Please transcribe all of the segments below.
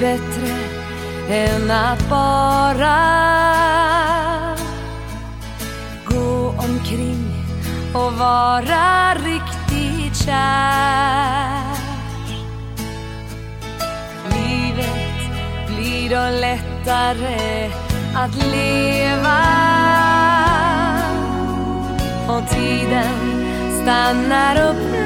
bättre än att bara gå omkring och vara riktigt kär. Livet blir då lättare att leva och tiden stannar upp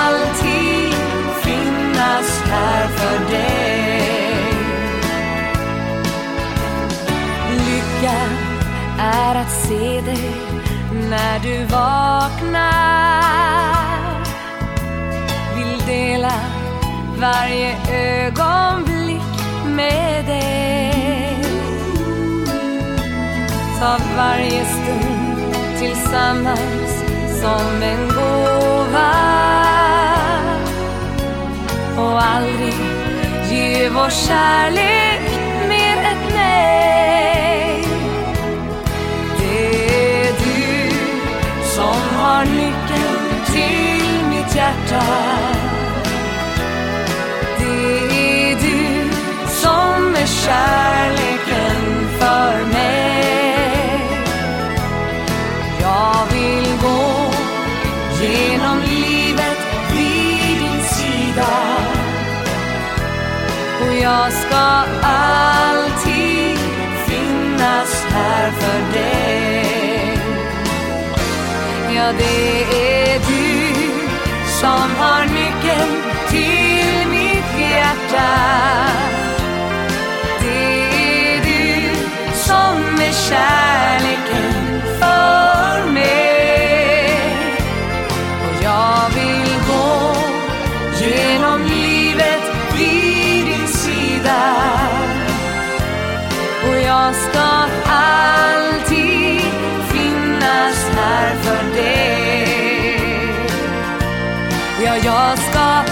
att se dig när du vaknar. Vill dela varje ögonblick med dig. Ta varje stund tillsammans som en gåva och aldrig ge vår kärlek hjärta. Det är du som är kärleken för mig. Jag vill gå genom livet vid din sida och jag ska alltid finnas här för dig. Ja, det är som har nyckeln till mitt hjärta. Det är du som är kärleken för mig. Och jag vill gå genom livet vid din sida. Och jag ska jag ska